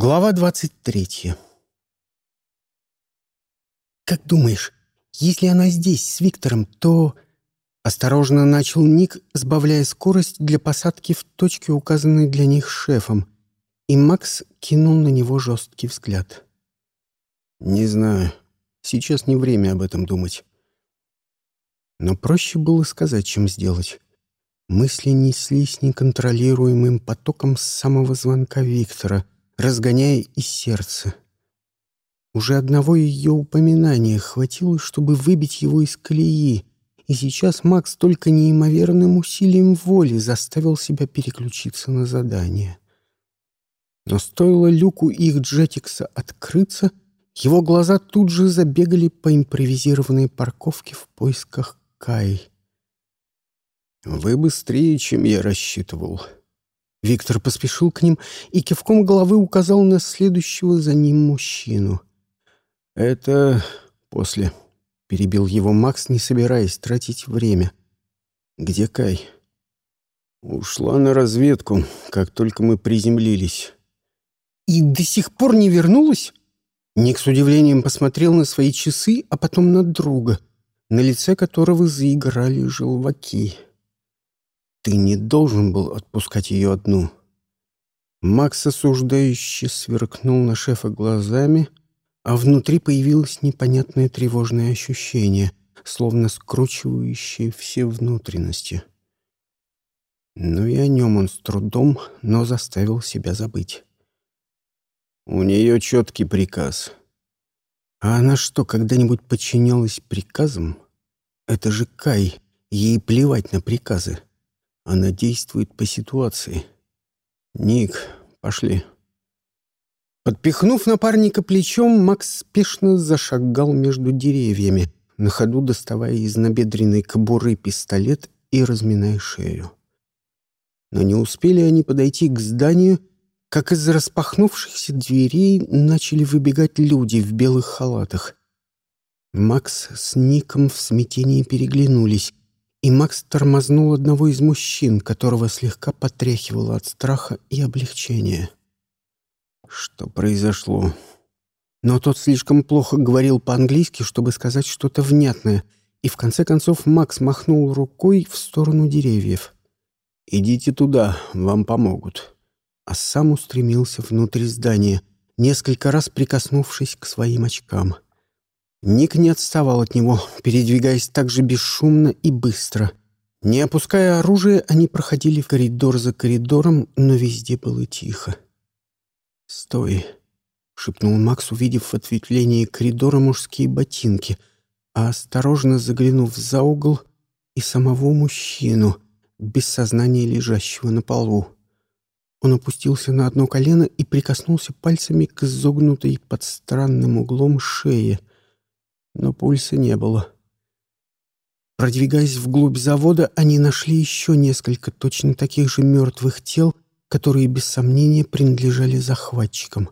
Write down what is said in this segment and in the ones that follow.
Глава двадцать третья. «Как думаешь, если она здесь с Виктором, то...» Осторожно начал Ник, сбавляя скорость для посадки в точке, указанной для них шефом, и Макс кинул на него жесткий взгляд. «Не знаю. Сейчас не время об этом думать». Но проще было сказать, чем сделать. Мысли неслись неконтролируемым потоком с самого звонка Виктора — разгоняя из сердца. Уже одного ее упоминания хватило, чтобы выбить его из колеи, и сейчас Макс только неимоверным усилием воли заставил себя переключиться на задание. Но стоило люку их Джетикса открыться, его глаза тут же забегали по импровизированной парковке в поисках Кай. «Вы быстрее, чем я рассчитывал», Виктор поспешил к ним и кивком головы указал на следующего за ним мужчину. «Это после», — перебил его Макс, не собираясь тратить время. «Где Кай?» «Ушла на разведку, как только мы приземлились». «И до сих пор не вернулась?» Ник с удивлением посмотрел на свои часы, а потом на друга, на лице которого заиграли желваки. Ты не должен был отпускать ее одну. Макс осуждающе сверкнул на шефа глазами, а внутри появилось непонятное тревожное ощущение, словно скручивающее все внутренности. Но и о нем он с трудом, но заставил себя забыть. У нее четкий приказ. А она что, когда-нибудь подчинялась приказам? Это же Кай, ей плевать на приказы. Она действует по ситуации. Ник, пошли. Подпихнув напарника плечом, Макс спешно зашагал между деревьями, на ходу доставая из набедренной кобуры пистолет и разминая шею. Но не успели они подойти к зданию, как из распахнувшихся дверей начали выбегать люди в белых халатах. Макс с Ником в смятении переглянулись, и Макс тормознул одного из мужчин, которого слегка потряхивало от страха и облегчения. Что произошло? Но тот слишком плохо говорил по-английски, чтобы сказать что-то внятное, и в конце концов Макс махнул рукой в сторону деревьев. «Идите туда, вам помогут». А сам устремился внутрь здания, несколько раз прикоснувшись к своим очкам — Ник не отставал от него, передвигаясь так же бесшумно и быстро. Не опуская оружие, они проходили коридор за коридором, но везде было тихо. «Стой!» — шепнул Макс, увидев в ответвлении коридора мужские ботинки, а осторожно заглянув за угол и самого мужчину, без сознания лежащего на полу. Он опустился на одно колено и прикоснулся пальцами к изогнутой под странным углом шее — но пульса не было. Продвигаясь вглубь завода, они нашли еще несколько точно таких же мертвых тел, которые, без сомнения, принадлежали захватчикам.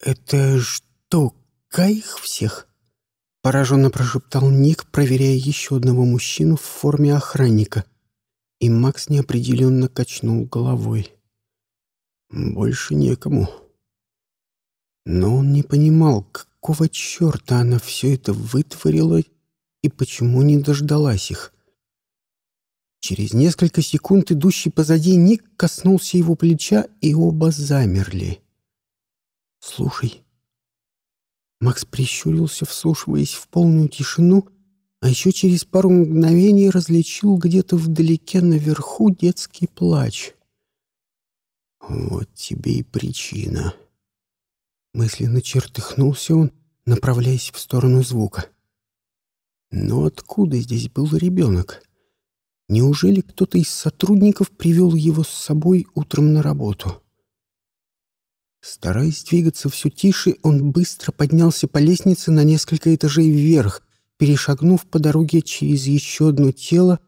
«Это что, кайх всех?» — пораженно прошептал Ник, проверяя еще одного мужчину в форме охранника. И Макс неопределенно качнул головой. «Больше некому». Но он не понимал, какого черта она все это вытворила и почему не дождалась их? Через несколько секунд идущий позади Ник коснулся его плеча, и оба замерли. «Слушай». Макс прищурился, вслушиваясь в полную тишину, а еще через пару мгновений различил где-то вдалеке наверху детский плач. «Вот тебе и причина», Мысленно чертыхнулся он, направляясь в сторону звука. Но откуда здесь был ребенок? Неужели кто-то из сотрудников привел его с собой утром на работу? Стараясь двигаться все тише, он быстро поднялся по лестнице на несколько этажей вверх, перешагнув по дороге через еще одно тело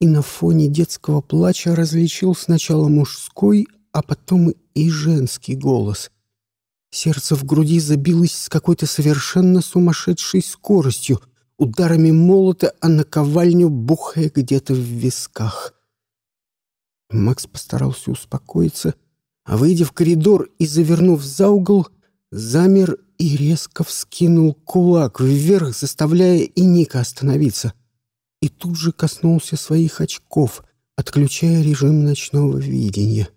и на фоне детского плача различил сначала мужской, а потом и женский голос — Сердце в груди забилось с какой-то совершенно сумасшедшей скоростью, ударами молота, а наковальню бухая где-то в висках. Макс постарался успокоиться, а, выйдя в коридор и завернув за угол, замер и резко вскинул кулак вверх, заставляя и Ника остановиться. И тут же коснулся своих очков, отключая режим ночного видения.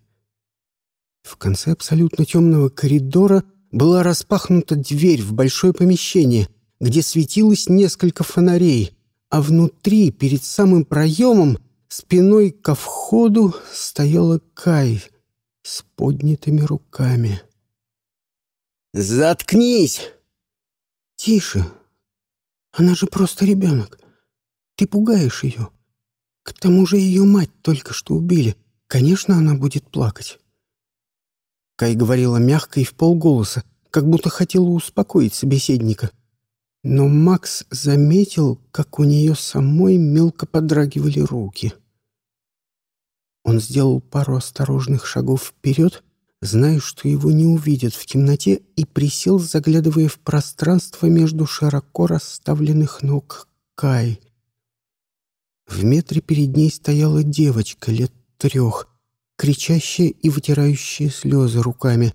В конце абсолютно темного коридора была распахнута дверь в большое помещение, где светилось несколько фонарей, а внутри, перед самым проемом, спиной ко входу стояла Кай с поднятыми руками. «Заткнись!» «Тише! Она же просто ребенок. Ты пугаешь ее. К тому же ее мать только что убили. Конечно, она будет плакать». Кай говорила мягко и в полголоса, как будто хотела успокоить собеседника. Но Макс заметил, как у нее самой мелко подрагивали руки. Он сделал пару осторожных шагов вперед, зная, что его не увидят в темноте, и присел, заглядывая в пространство между широко расставленных ног Кай. В метре перед ней стояла девочка лет трех, кричащая и вытирающая слезы руками,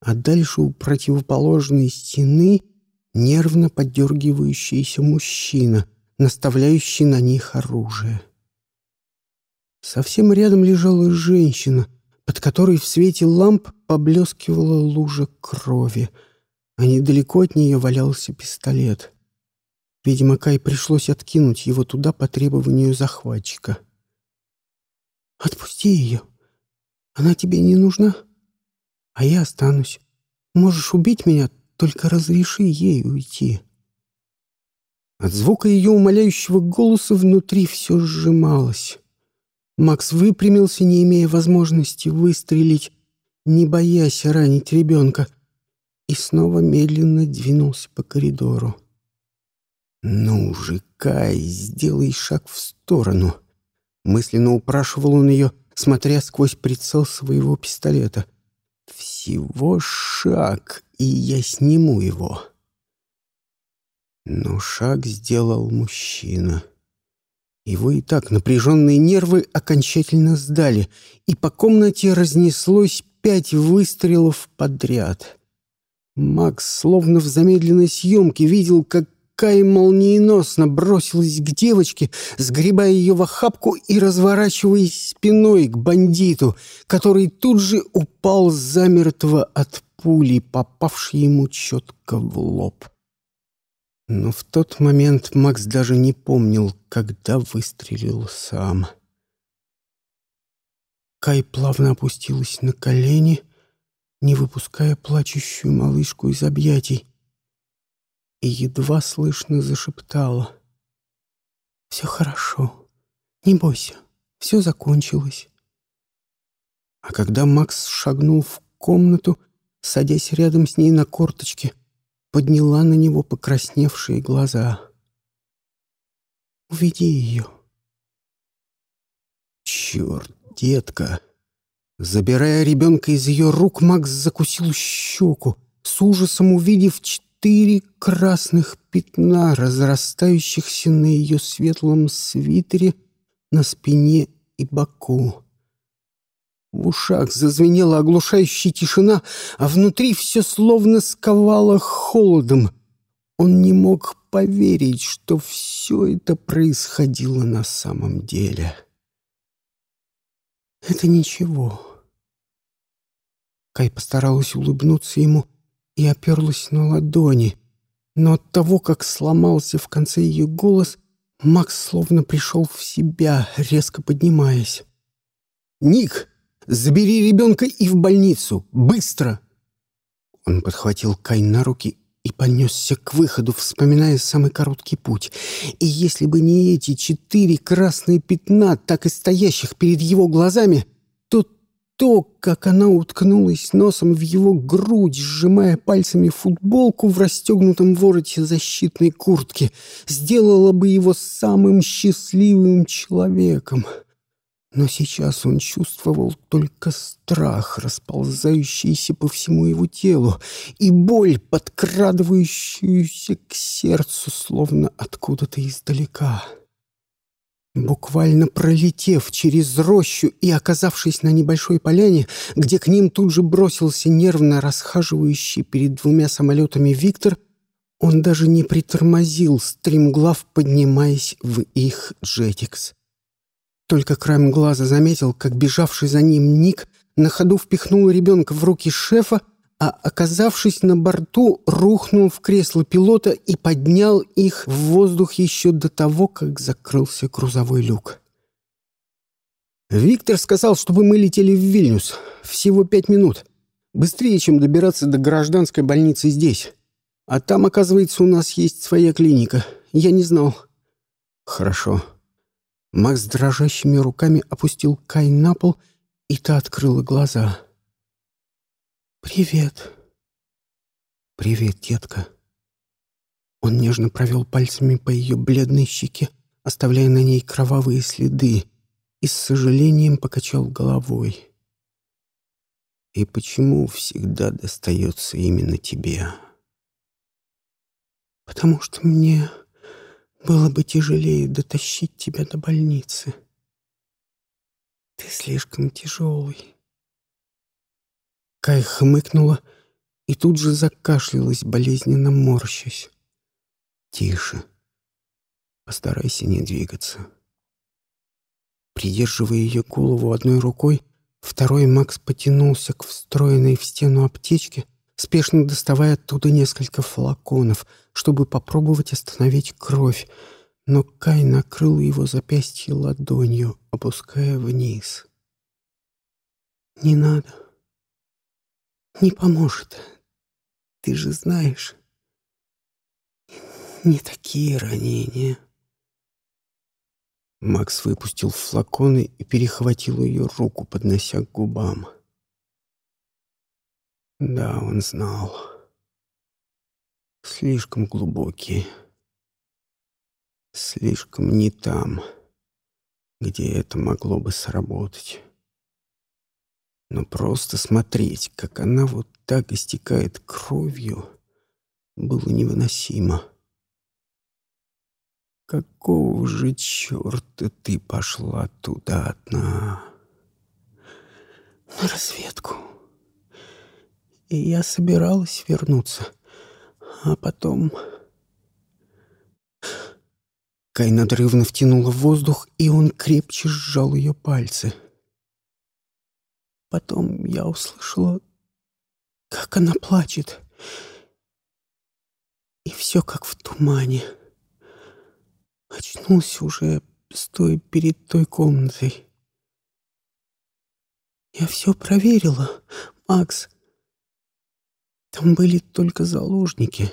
а дальше у противоположной стены нервно поддергивающийся мужчина, наставляющий на них оружие. Совсем рядом лежала женщина, под которой в свете ламп поблескивала лужа крови, а недалеко от нее валялся пистолет. Видимо, Кай пришлось откинуть его туда по требованию захватчика. «Отпусти ее. Она тебе не нужна, а я останусь. Можешь убить меня, только разреши ей уйти». От звука ее умоляющего голоса внутри все сжималось. Макс выпрямился, не имея возможности выстрелить, не боясь ранить ребенка, и снова медленно двинулся по коридору. «Ну же, Кай, сделай шаг в сторону!» Мысленно упрашивал он ее, смотря сквозь прицел своего пистолета. «Всего шаг, и я сниму его». Но шаг сделал мужчина. Его и так напряженные нервы окончательно сдали, и по комнате разнеслось пять выстрелов подряд. Макс, словно в замедленной съемке, видел, как Кай молниеносно бросилась к девочке, сгребая ее в охапку и разворачиваясь спиной к бандиту, который тут же упал замертво от пули, попавшей ему четко в лоб. Но в тот момент Макс даже не помнил, когда выстрелил сам. Кай плавно опустилась на колени, не выпуская плачущую малышку из объятий, и едва слышно зашептала. «Все хорошо. Не бойся. Все закончилось». А когда Макс шагнул в комнату, садясь рядом с ней на корточке, подняла на него покрасневшие глаза. «Уведи ее». «Черт, детка!» Забирая ребенка из ее рук, Макс закусил щеку, с ужасом увидев четыре красных пятна, разрастающихся на ее светлом свитере, на спине и боку. В ушах зазвенела оглушающая тишина, а внутри все словно сковало холодом. Он не мог поверить, что все это происходило на самом деле. «Это ничего». Кай постаралась улыбнуться ему и оперлась на ладони, но от того, как сломался в конце ее голос, Макс словно пришел в себя, резко поднимаясь. «Ник!» Забери ребенка и в больницу! Быстро!» Он подхватил Кай на руки и понесся к выходу, вспоминая самый короткий путь. И если бы не эти четыре красные пятна, так и стоящих перед его глазами, то как она уткнулась носом в его грудь, сжимая пальцами футболку в расстегнутом вороте защитной куртки, сделало бы его самым счастливым человеком. Но сейчас он чувствовал только страх, расползающийся по всему его телу, и боль, подкрадывающуюся к сердцу, словно откуда-то издалека. Буквально пролетев через рощу и оказавшись на небольшой поляне, где к ним тут же бросился нервно расхаживающий перед двумя самолетами Виктор, он даже не притормозил, стремглав поднимаясь в их джетикс. Только краем глаза заметил, как бежавший за ним Ник на ходу впихнул ребенка в руки шефа, а, оказавшись на борту, рухнул в кресло пилота и поднял их в воздух еще до того, как закрылся грузовой люк. «Виктор сказал, чтобы мы летели в Вильнюс. Всего пять минут. Быстрее, чем добираться до гражданской больницы здесь. А там, оказывается, у нас есть своя клиника. Я не знал». «Хорошо». Макс дрожащими руками опустил Кай на пол, и та открыла глаза. «Привет». «Привет, детка». Он нежно провел пальцами по ее бледной щеке, оставляя на ней кровавые следы, и с сожалением покачал головой. «И почему всегда достается именно тебе?» «Потому что мне было бы тяжелее дотащить тебя до больницы. Ты слишком тяжелый». Кай хмыкнула и тут же закашлялась, болезненно морщась. «Тише. Постарайся не двигаться». Придерживая ее голову одной рукой, второй Макс потянулся к встроенной в стену аптечке, спешно доставая оттуда несколько флаконов, чтобы попробовать остановить кровь, но Кай накрыл его запястье ладонью, опуская вниз. «Не надо», не поможет. Ты же знаешь, не такие ранения. Макс выпустил флаконы и перехватил ее руку, поднося к губам. Да, он знал. Слишком глубокие. Слишком не там, где это могло бы сработать но просто смотреть, как она вот так истекает кровью, было невыносимо. Какого же черта ты пошла туда одна? На разведку. И я собиралась вернуться, а потом... Кай надрывно втянула воздух, и он крепче сжал ее пальцы — Потом я услышала, как она плачет. И все как в тумане. Очнулся уже, стоя перед той комнатой. Я все проверила, Макс. Там были только заложники.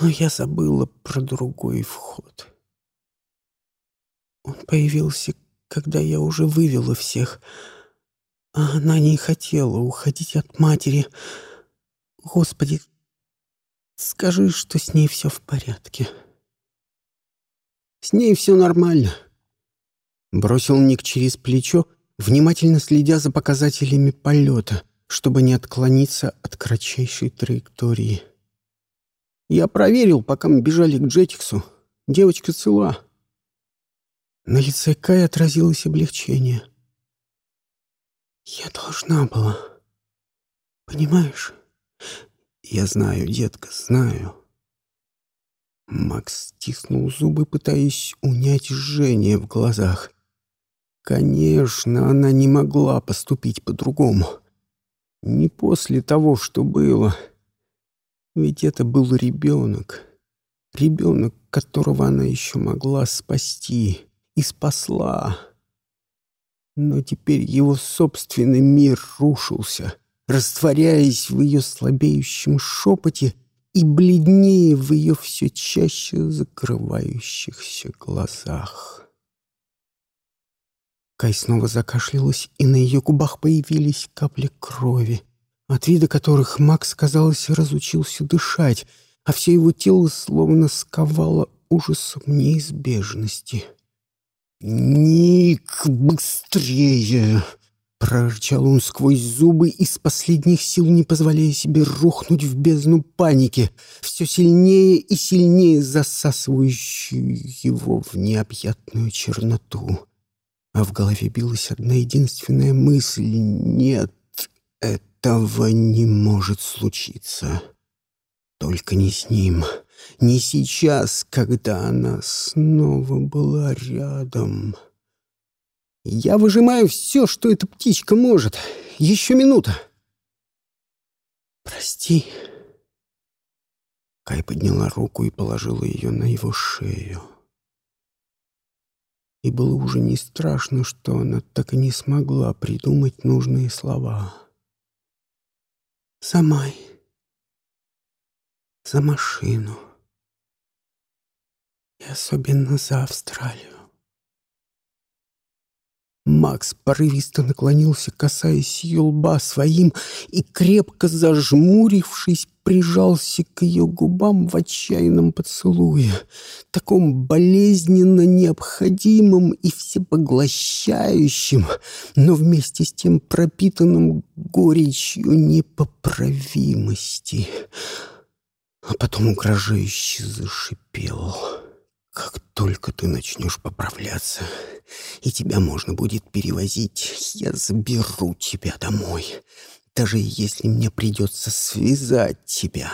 Но я забыла про другой вход. Он появился когда я уже вывела всех. А она не хотела уходить от матери. Господи, скажи, что с ней все в порядке. С ней все нормально. Бросил Ник через плечо, внимательно следя за показателями полета, чтобы не отклониться от кратчайшей траектории. Я проверил, пока мы бежали к Джетиксу. Девочка цела. На лице Кай отразилось облегчение. «Я должна была. Понимаешь? Я знаю, детка, знаю». Макс стиснул зубы, пытаясь унять жжение в глазах. Конечно, она не могла поступить по-другому. Не после того, что было. Ведь это был ребенок. Ребенок, которого она еще могла спасти и спасла. Но теперь его собственный мир рушился, растворяясь в ее слабеющем шепоте и бледнее в ее все чаще закрывающихся глазах. Кай снова закашлялась, и на ее губах появились капли крови, от вида которых Макс, казалось, разучился дышать, а все его тело словно сковало ужасом неизбежности — «Ник, быстрее!» Прорычал он сквозь зубы, из последних сил не позволяя себе рухнуть в бездну паники, все сильнее и сильнее засасывающую его в необъятную черноту. А в голове билась одна единственная мысль — нет, этого не может случиться. Только не с ним, не сейчас, когда она снова была рядом. Я выжимаю все, что эта птичка может. Еще минута. Прости. Кай подняла руку и положила ее на его шею. И было уже не страшно, что она так и не смогла придумать нужные слова. «Самай, за машину, и особенно за Австралию. Макс порывисто наклонился, касаясь ее лба своим, и, крепко зажмурившись, прижался к ее губам в отчаянном поцелуе, таком болезненно необходимом и всепоглощающем, но вместе с тем пропитанным горечью непоправимости. А потом угрожающе зашипел. «Как только ты начнешь поправляться, и тебя можно будет перевозить, я заберу тебя домой. Даже если мне придется связать тебя,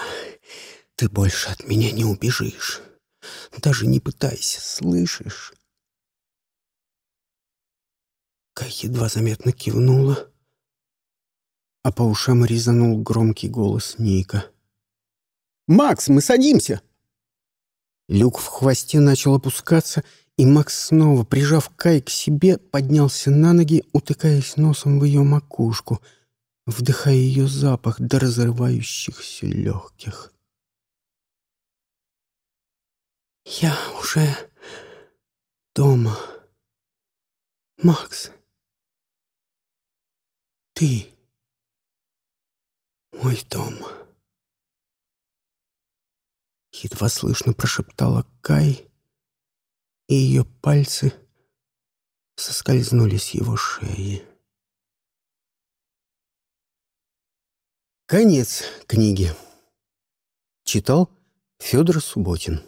ты больше от меня не убежишь. Даже не пытайся, слышишь?» Кай едва заметно кивнула, а по ушам резанул громкий голос Ника. «Макс, мы садимся!» Люк в хвосте начал опускаться, и Макс снова, прижав Кай к себе, поднялся на ноги, утыкаясь носом в ее макушку, вдыхая ее запах до разрывающихся легких. «Я уже дома. Макс, ты мой дом». Едва слышно прошептала Кай, и ее пальцы соскользнули с его шеи. Конец книги. Читал Федор Субботин.